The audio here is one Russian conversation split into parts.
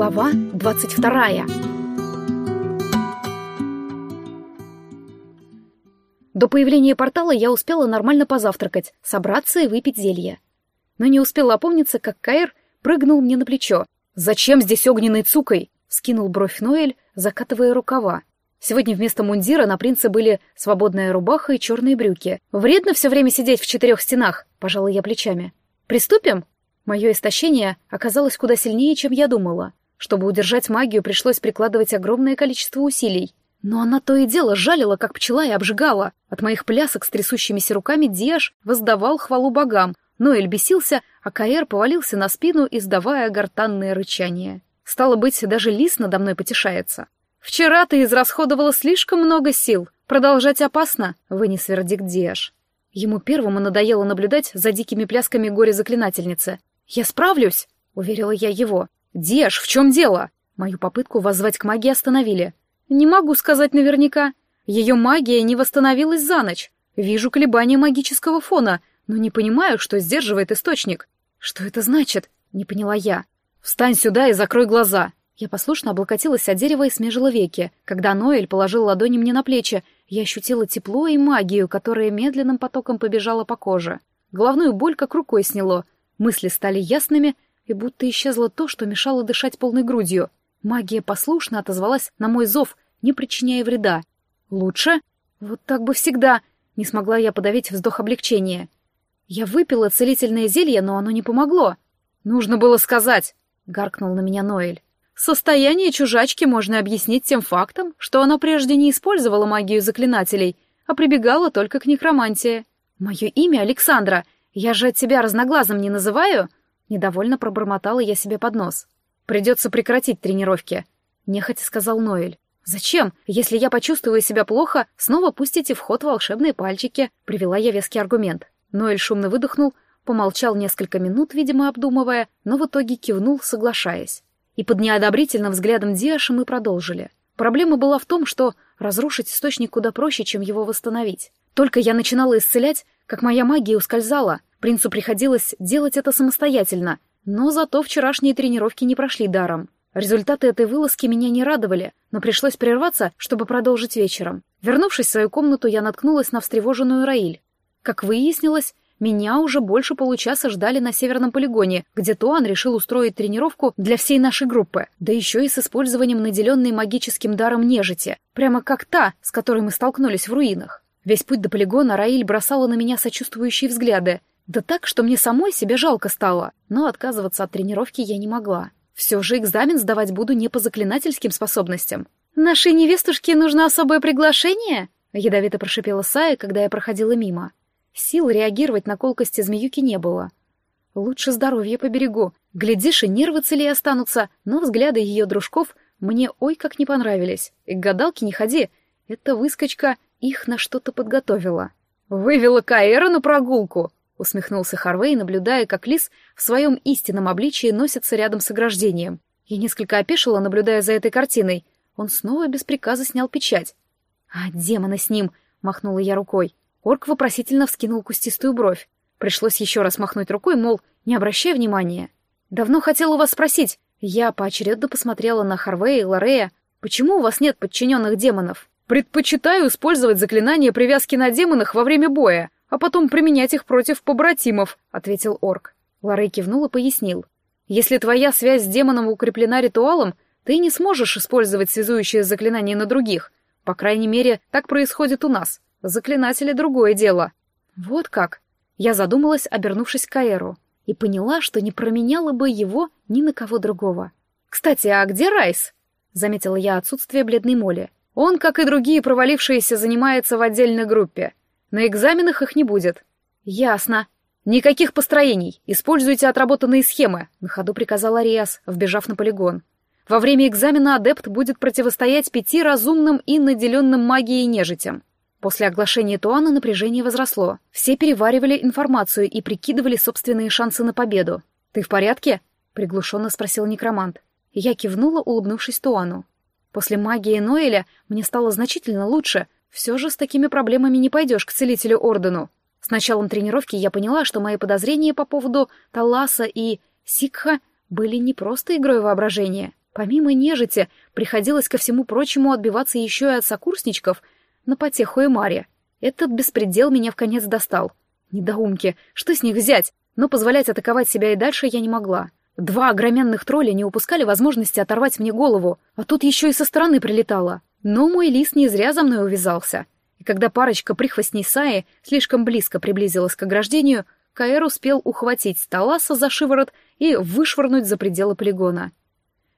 Глава 22 До появления портала я успела нормально позавтракать, собраться и выпить зелье. Но не успела опомниться, как Каэр прыгнул мне на плечо. «Зачем здесь огненной цукой?» — скинул бровь Ноэль, закатывая рукава. Сегодня вместо мундира на принце были свободная рубаха и черные брюки. «Вредно все время сидеть в четырех стенах», — пожала я плечами. «Приступим?» Мое истощение оказалось куда сильнее, чем я думала. Чтобы удержать магию, пришлось прикладывать огромное количество усилий. Но она то и дело жалила, как пчела, и обжигала. От моих плясок с трясущимися руками Диаш воздавал хвалу богам. Ноэль бесился, а Каэр повалился на спину, издавая гортанное рычание. Стало быть, даже лис надо мной потешается. «Вчера ты израсходовала слишком много сил. Продолжать опасно», — вынес вердикт Диаш. Ему первому надоело наблюдать за дикими плясками горе-заклинательницы. «Я справлюсь», — уверила я его. «Деш, в чем дело?» Мою попытку воззвать к магии остановили. «Не могу сказать наверняка. Ее магия не восстановилась за ночь. Вижу колебания магического фона, но не понимаю, что сдерживает источник. Что это значит?» — не поняла я. «Встань сюда и закрой глаза!» Я послушно облокотилась от дерева и смежила веки. Когда Ноэль положил ладони мне на плечи, я ощутила тепло и магию, которая медленным потоком побежала по коже. Головную боль как рукой сняло. Мысли стали ясными, и будто исчезло то, что мешало дышать полной грудью. Магия послушно отозвалась на мой зов, не причиняя вреда. «Лучше? Вот так бы всегда!» Не смогла я подавить вздох облегчения. Я выпила целительное зелье, но оно не помогло. «Нужно было сказать!» — гаркнул на меня Ноэль. «Состояние чужачки можно объяснить тем фактом, что она прежде не использовала магию заклинателей, а прибегала только к некромантии. Мое имя Александра. Я же тебя разноглазым не называю?» Недовольно пробормотала я себе под нос. «Придется прекратить тренировки», — нехотя сказал Ноэль. «Зачем? Если я почувствую себя плохо, снова пустите в ход волшебные пальчики», — привела я веский аргумент. Ноэль шумно выдохнул, помолчал несколько минут, видимо, обдумывая, но в итоге кивнул, соглашаясь. И под неодобрительным взглядом Диаша мы продолжили. Проблема была в том, что разрушить источник куда проще, чем его восстановить. Только я начинала исцелять, как моя магия ускользала — Принцу приходилось делать это самостоятельно, но зато вчерашние тренировки не прошли даром. Результаты этой вылазки меня не радовали, но пришлось прерваться, чтобы продолжить вечером. Вернувшись в свою комнату, я наткнулась на встревоженную Раиль. Как выяснилось, меня уже больше получаса ждали на северном полигоне, где Туан решил устроить тренировку для всей нашей группы, да еще и с использованием наделенной магическим даром нежити, прямо как та, с которой мы столкнулись в руинах. Весь путь до полигона Раиль бросала на меня сочувствующие взгляды, да так, что мне самой себе жалко стало, но отказываться от тренировки я не могла. Все же экзамен сдавать буду не по заклинательским способностям. «Нашей невестушке нужно особое приглашение?» — ядовито прошипела Сая, когда я проходила мимо. Сил реагировать на колкости змеюки не было. Лучше здоровье поберегу. Глядишь, и нервы целее останутся, но взгляды ее дружков мне ой как не понравились. И к гадалке не ходи, эта выскочка их на что-то подготовила. «Вывела Каэра на прогулку!» Усмехнулся Харвей, наблюдая, как лис в своем истинном обличии носится рядом с ограждением. Я несколько опешила, наблюдая за этой картиной. Он снова без приказа снял печать. «А, демона с ним!» — махнула я рукой. Орк вопросительно вскинул кустистую бровь. Пришлось еще раз махнуть рукой, мол, не обращай внимания. «Давно хотел у вас спросить». Я поочередно посмотрела на Харвея и Лорея. «Почему у вас нет подчиненных демонов?» «Предпочитаю использовать заклинание привязки на демонах во время боя», а потом применять их против побратимов», — ответил орк. Ларей кивнул и пояснил. «Если твоя связь с демоном укреплена ритуалом, ты не сможешь использовать связующее заклинание на других. По крайней мере, так происходит у нас. Заклинатели — другое дело». «Вот как?» Я задумалась, обернувшись к Каэру, и поняла, что не променяла бы его ни на кого другого. «Кстати, а где Райс?» — заметила я отсутствие бледной моли. «Он, как и другие провалившиеся, занимается в отдельной группе. На экзаменах их не будет. Ясно. Никаких построений. Используйте отработанные схемы, на ходу приказал Ариас, вбежав на полигон. Во время экзамена адепт будет противостоять пяти разумным и наделенным магией нежитям. После оглашения Туана напряжение возросло. Все переваривали информацию и прикидывали собственные шансы на победу. «Ты в порядке?» — приглушенно спросил некромант. Я кивнула, улыбнувшись Туану. После магии Ноэля мне стало значительно лучше — все же с такими проблемами не пойдешь к целителю Ордену. С началом тренировки я поняла, что мои подозрения по поводу Таласа и Сикха были не просто игрой воображения. Помимо нежити, приходилось ко всему прочему отбиваться еще и от сокурсничков на потеху и Маре. Этот беспредел меня в конец достал. Недоумки, что с них взять? Но позволять атаковать себя и дальше я не могла. Два огроменных тролля не упускали возможности оторвать мне голову, а тут еще и со стороны прилетало. Но мой лис не зря за мной увязался. И когда парочка прихвостней Саи слишком близко приблизилась к ограждению, Каэр успел ухватить Таласа за шиворот и вышвырнуть за пределы полигона.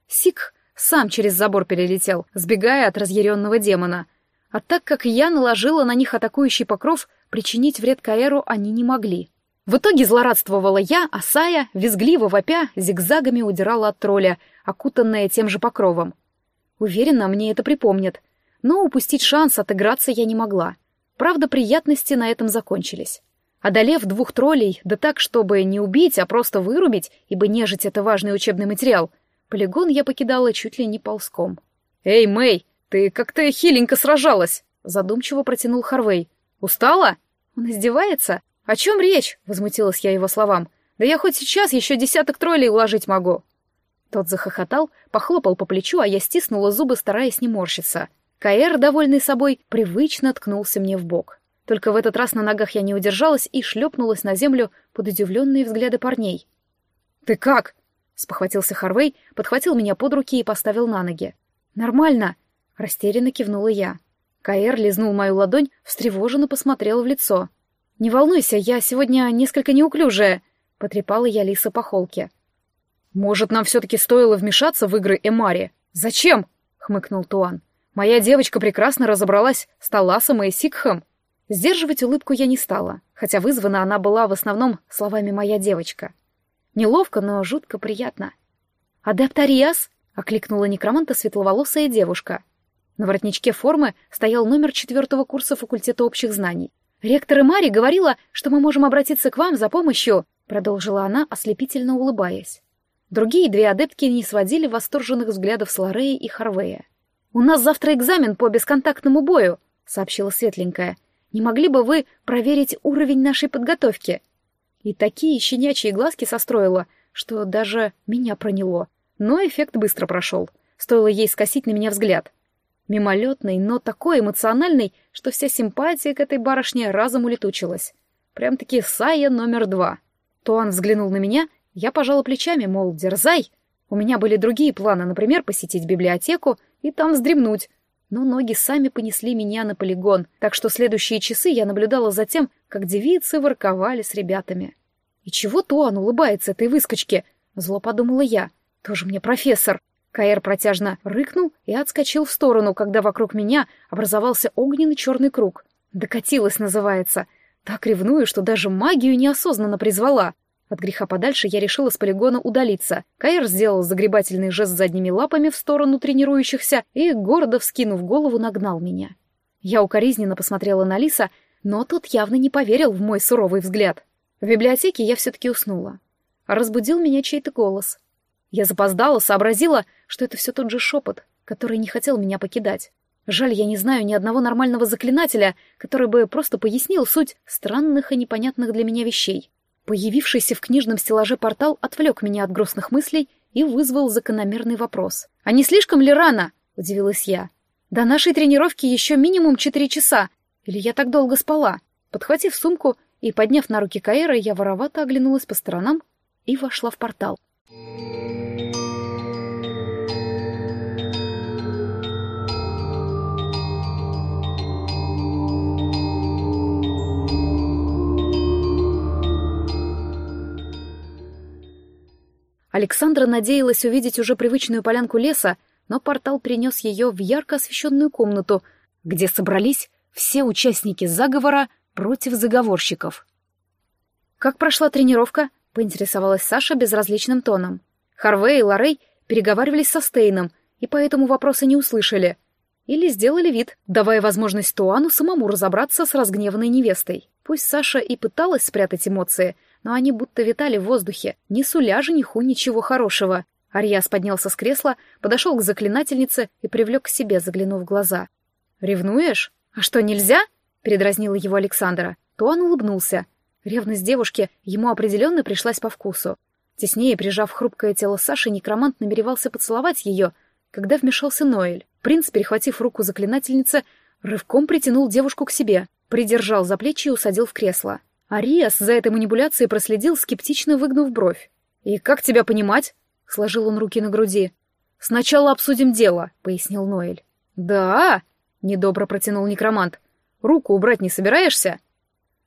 Сик сам через забор перелетел, сбегая от разъяренного демона. А так как я наложила на них атакующий покров, причинить вред Каэру они не могли. В итоге злорадствовала я, а Сая, визгливо вопя, зигзагами удирала от тролля, окутанная тем же покровом. Уверена, мне это припомнят. Но упустить шанс отыграться я не могла. Правда, приятности на этом закончились. Одолев двух троллей, да так, чтобы не убить, а просто вырубить, ибо нежить — это важный учебный материал, полигон я покидала чуть ли не ползком. «Эй, Мэй, ты как-то хиленько сражалась!» — задумчиво протянул Харвей. «Устала?» «Он издевается?» «О чем речь?» — возмутилась я его словам. «Да я хоть сейчас еще десяток троллей уложить могу». Тот захохотал, похлопал по плечу, а я стиснула зубы, стараясь не морщиться. Каэр, довольный собой, привычно ткнулся мне в бок. Только в этот раз на ногах я не удержалась и шлепнулась на землю под удивленные взгляды парней. «Ты как?» — спохватился Харвей, подхватил меня под руки и поставил на ноги. «Нормально!» — растерянно кивнула я. Каэр лизнул мою ладонь, встревоженно посмотрел в лицо — «Не волнуйся, я сегодня несколько неуклюжая», — потрепала я Лиса по холке. «Может, нам все-таки стоило вмешаться в игры Эмари? Зачем?» — хмыкнул Туан. «Моя девочка прекрасно разобралась с Таласом и Сикхом». Сдерживать улыбку я не стала, хотя вызвана она была в основном словами «моя девочка». Неловко, но жутко приятно. «Адепт Ариас?» — окликнула некроманта светловолосая девушка. На воротничке формы стоял номер четвертого курса факультета общих знаний. «Ректор Мари говорила, что мы можем обратиться к вам за помощью», — продолжила она, ослепительно улыбаясь. Другие две адептки не сводили восторженных взглядов с Лореи и Харвея. «У нас завтра экзамен по бесконтактному бою», — сообщила Светленькая. «Не могли бы вы проверить уровень нашей подготовки?» И такие щенячьи глазки состроила, что даже меня проняло. Но эффект быстро прошел. Стоило ей скосить на меня взгляд. Мимолетный, но такой эмоциональный, что вся симпатия к этой барышне разом улетучилась. Прям-таки Сая номер два. Туан взглянул на меня, я пожала плечами, мол, дерзай. У меня были другие планы, например, посетить библиотеку и там вздремнуть. Но ноги сами понесли меня на полигон, так что следующие часы я наблюдала за тем, как девицы ворковали с ребятами. «И чего Туан улыбается этой выскочке?» — зло подумала я. «Тоже мне профессор». Каэр протяжно рыкнул и отскочил в сторону, когда вокруг меня образовался огненный черный круг. «Докатилась» называется. Так ревную, что даже магию неосознанно призвала. От греха подальше я решила с полигона удалиться. Каэр сделал загребательный жест задними лапами в сторону тренирующихся и, гордо вскинув голову, нагнал меня. Я укоризненно посмотрела на Лиса, но тот явно не поверил в мой суровый взгляд. В библиотеке я все-таки уснула. Разбудил меня чей-то голос. Я запоздала, сообразила, что это все тот же шепот, который не хотел меня покидать. Жаль, я не знаю ни одного нормального заклинателя, который бы просто пояснил суть странных и непонятных для меня вещей. Появившийся в книжном стеллаже портал отвлек меня от грустных мыслей и вызвал закономерный вопрос. «А не слишком ли рано?» — удивилась я. «До нашей тренировки еще минимум четыре часа. Или я так долго спала?» Подхватив сумку и подняв на руки Каэра, я воровато оглянулась по сторонам и вошла в портал. Александра надеялась увидеть уже привычную полянку леса, но портал принес ее в ярко освещенную комнату, где собрались все участники заговора против заговорщиков. «Как прошла тренировка?» — поинтересовалась Саша безразличным тоном. Харвей и Лорей переговаривались со Стейном, и поэтому вопросы не услышали. Или сделали вид, давая возможность Туану самому разобраться с разгневанной невестой. Пусть Саша и пыталась спрятать эмоции — но они будто витали в воздухе, не суля жениху ничего хорошего. Арьяс поднялся с кресла, подошел к заклинательнице и привлек к себе, заглянув в глаза. «Ревнуешь? А что, нельзя?» — передразнила его Александра. То он улыбнулся. Ревность девушки ему определенно пришлась по вкусу. Теснее прижав хрупкое тело Саши, некромант намеревался поцеловать ее, когда вмешался Ноэль. Принц, перехватив руку заклинательницы, рывком притянул девушку к себе, придержал за плечи и усадил в кресло. Ариас за этой манипуляцией проследил, скептично выгнув бровь. «И как тебя понимать?» — сложил он руки на груди. «Сначала обсудим дело», — пояснил Ноэль. «Да?» — недобро протянул некромант. «Руку убрать не собираешься?»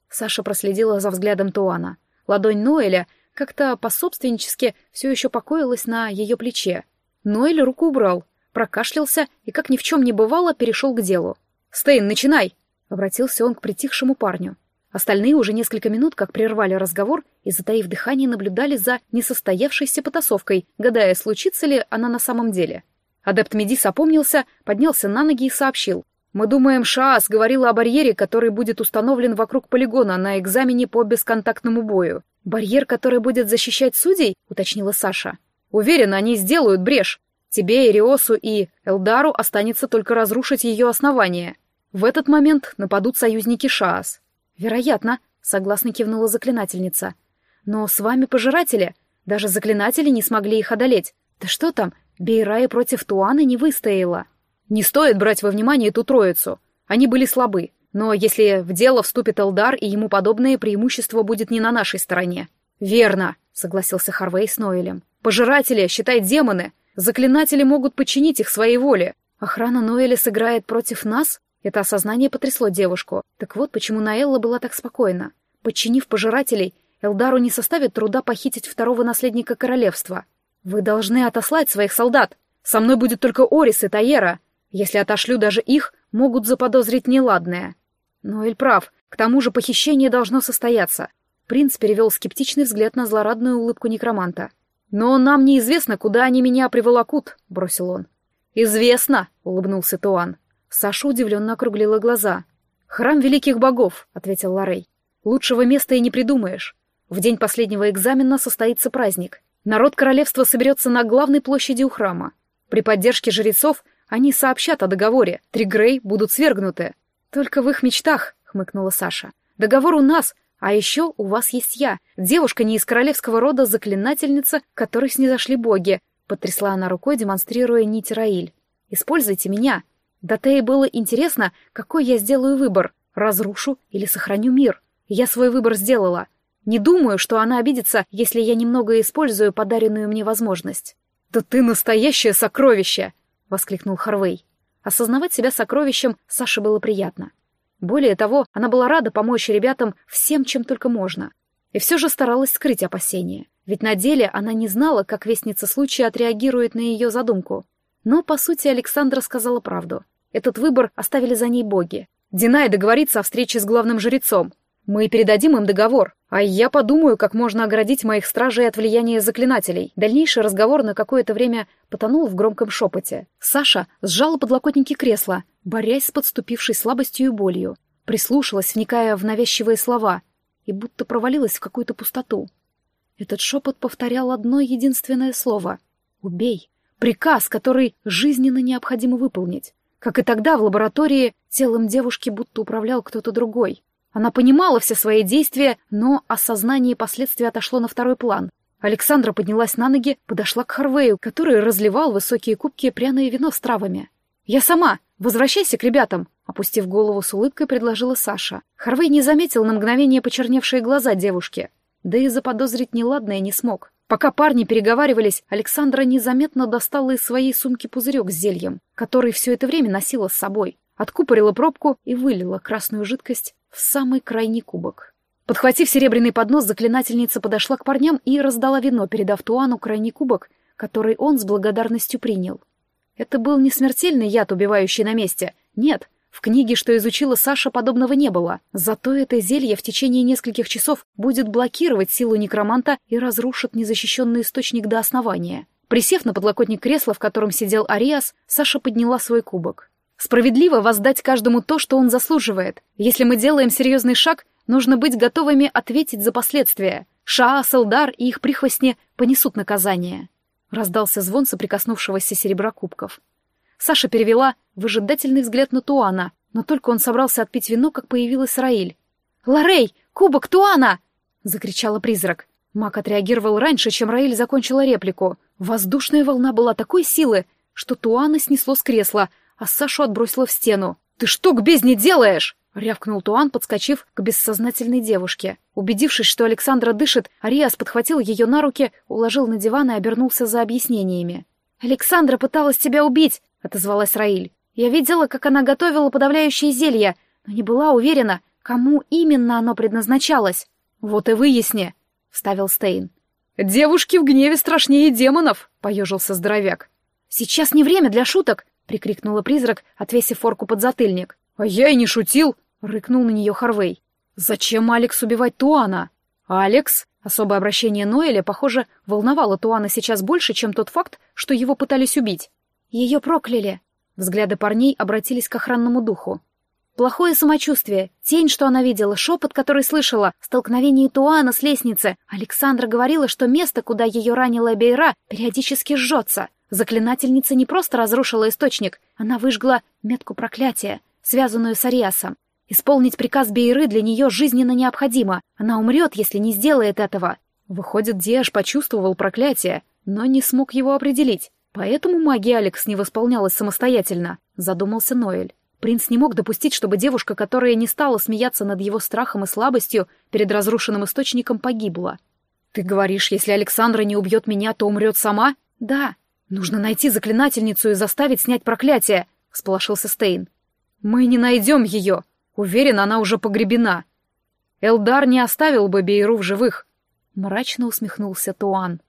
Саша проследила за взглядом Туана. Ладонь Ноэля как-то пособственнически все еще покоилась на ее плече. Ноэль руку убрал, прокашлялся и, как ни в чем не бывало, перешел к делу. «Стейн, начинай!» — обратился он к притихшему парню. Остальные уже несколько минут как прервали разговор и, затаив дыхание, наблюдали за несостоявшейся потасовкой, гадая, случится ли она на самом деле. Адепт Медис опомнился, поднялся на ноги и сообщил. «Мы думаем, Шаас говорила о барьере, который будет установлен вокруг полигона на экзамене по бесконтактному бою. Барьер, который будет защищать судей?» — уточнила Саша. «Уверен, они сделают брешь. Тебе, Ириосу и Элдару останется только разрушить ее основание. В этот момент нападут союзники Шаас. «Вероятно», — согласно кивнула заклинательница. «Но с вами пожиратели. Даже заклинатели не смогли их одолеть. Да что там, Бейрая против Туаны не выстояла. Не стоит брать во внимание ту троицу. Они были слабы. Но если в дело вступит Элдар и ему подобное, преимущество будет не на нашей стороне». «Верно», — согласился Харвей с Ноэлем. «Пожиратели, считай демоны. Заклинатели могут подчинить их своей воле. Охрана Ноэля сыграет против нас?» Это осознание потрясло девушку. Так вот, почему Наэлла была так спокойна. Подчинив пожирателей, Элдару не составит труда похитить второго наследника королевства. Вы должны отослать своих солдат. Со мной будет только Орис и Таера. Если отошлю даже их, могут заподозрить неладное. Но Эль прав. К тому же похищение должно состояться. Принц перевел скептичный взгляд на злорадную улыбку некроманта. «Но нам неизвестно, куда они меня приволокут», — бросил он. «Известно», — улыбнулся Туан. Саша удивленно округлила глаза. «Храм великих богов», — ответил Ларей. «Лучшего места и не придумаешь. В день последнего экзамена состоится праздник. Народ королевства соберется на главной площади у храма. При поддержке жрецов они сообщат о договоре. Тригрей будут свергнуты. Только в их мечтах, — хмыкнула Саша. Договор у нас, а еще у вас есть я, девушка не из королевского рода, заклинательница, которой снизошли боги. Потрясла она рукой, демонстрируя нить Раиль. Используйте меня. Да Тее было интересно, какой я сделаю выбор — разрушу или сохраню мир. Я свой выбор сделала. Не думаю, что она обидится, если я немного использую подаренную мне возможность. «Да ты настоящее сокровище!» — воскликнул Харвей. Осознавать себя сокровищем Саше было приятно. Более того, она была рада помочь ребятам всем, чем только можно. И все же старалась скрыть опасения. Ведь на деле она не знала, как вестница случая отреагирует на ее задумку. Но, по сути, Александра сказала правду. Этот выбор оставили за ней боги. Динай договорится о встрече с главным жрецом. Мы передадим им договор, а я подумаю, как можно оградить моих стражей от влияния заклинателей. Дальнейший разговор на какое-то время потонул в громком шепоте. Саша сжала подлокотники кресла, борясь с подступившей слабостью и болью. Прислушалась, вникая в навязчивые слова, и будто провалилась в какую-то пустоту. Этот шепот повторял одно единственное слово — «Убей». Приказ, который жизненно необходимо выполнить. Как и тогда в лаборатории, телом девушки будто управлял кто-то другой. Она понимала все свои действия, но осознание последствий отошло на второй план. Александра поднялась на ноги, подошла к Харвею, который разливал высокие кубки пряное вино с травами. «Я сама! Возвращайся к ребятам!» Опустив голову с улыбкой, предложила Саша. Харвей не заметил на мгновение почерневшие глаза девушки. Да и заподозрить неладное не смог. Пока парни переговаривались, Александра незаметно достала из своей сумки пузырек с зельем, который все это время носила с собой, откупорила пробку и вылила красную жидкость в самый крайний кубок. Подхватив серебряный поднос, заклинательница подошла к парням и раздала вино, передав Туану крайний кубок, который он с благодарностью принял. Это был не смертельный яд, убивающий на месте. Нет, в книге, что изучила Саша, подобного не было. Зато это зелье в течение нескольких часов будет блокировать силу некроманта и разрушит незащищенный источник до основания. Присев на подлокотник кресла, в котором сидел Ариас, Саша подняла свой кубок. «Справедливо воздать каждому то, что он заслуживает. Если мы делаем серьезный шаг, нужно быть готовыми ответить за последствия. Шаа, Салдар и их прихвостни понесут наказание». Раздался звон соприкоснувшегося серебра кубков. Саша перевела выжидательный взгляд на Туана, но только он собрался отпить вино, как появилась Раиль. «Лорей! Кубок Туана!» — закричала призрак. Мак отреагировал раньше, чем Раиль закончила реплику. Воздушная волна была такой силы, что Туана снесло с кресла, а Сашу отбросило в стену. «Ты что к бездне делаешь?» — рявкнул Туан, подскочив к бессознательной девушке. Убедившись, что Александра дышит, Ариас подхватил ее на руки, уложил на диван и обернулся за объяснениями. «Александра пыталась тебя убить!» — отозвалась Раиль. «Я видела, как она готовила подавляющее зелье, но не была уверена, кому именно оно предназначалось». «Вот и выясни», — вставил Стейн. «Девушки в гневе страшнее демонов!» — поежился здоровяк. «Сейчас не время для шуток!» — прикрикнула призрак, отвесив форку под затыльник. «А я и не шутил!» — рыкнул на нее Харвей. «Зачем Алекс убивать Туана?» «Алекс?» Особое обращение Ноэля, похоже, волновало Туана сейчас больше, чем тот факт, что его пытались убить. «Ее прокляли!» Взгляды парней обратились к охранному духу. Плохое самочувствие, тень, что она видела, шепот, который слышала, столкновение Туана с лестницы. Александра говорила, что место, куда ее ранила Бейра, периодически жжется. Заклинательница не просто разрушила источник, она выжгла метку проклятия, связанную с Ариасом. Исполнить приказ Бейры для нее жизненно необходимо. Она умрет, если не сделает этого. Выходит, Диаш почувствовал проклятие, но не смог его определить. Поэтому магия Алекс не восполнялась самостоятельно, задумался Ноэль. Принц не мог допустить, чтобы девушка, которая не стала смеяться над его страхом и слабостью перед разрушенным источником, погибла. «Ты говоришь, если Александра не убьет меня, то умрет сама?» «Да», «Нужно найти заклинательницу и заставить снять проклятие», — всполошился Стейн. «Мы не найдем ее. Уверен, она уже погребена. Элдар не оставил бы Бейру в живых», — мрачно усмехнулся Туан.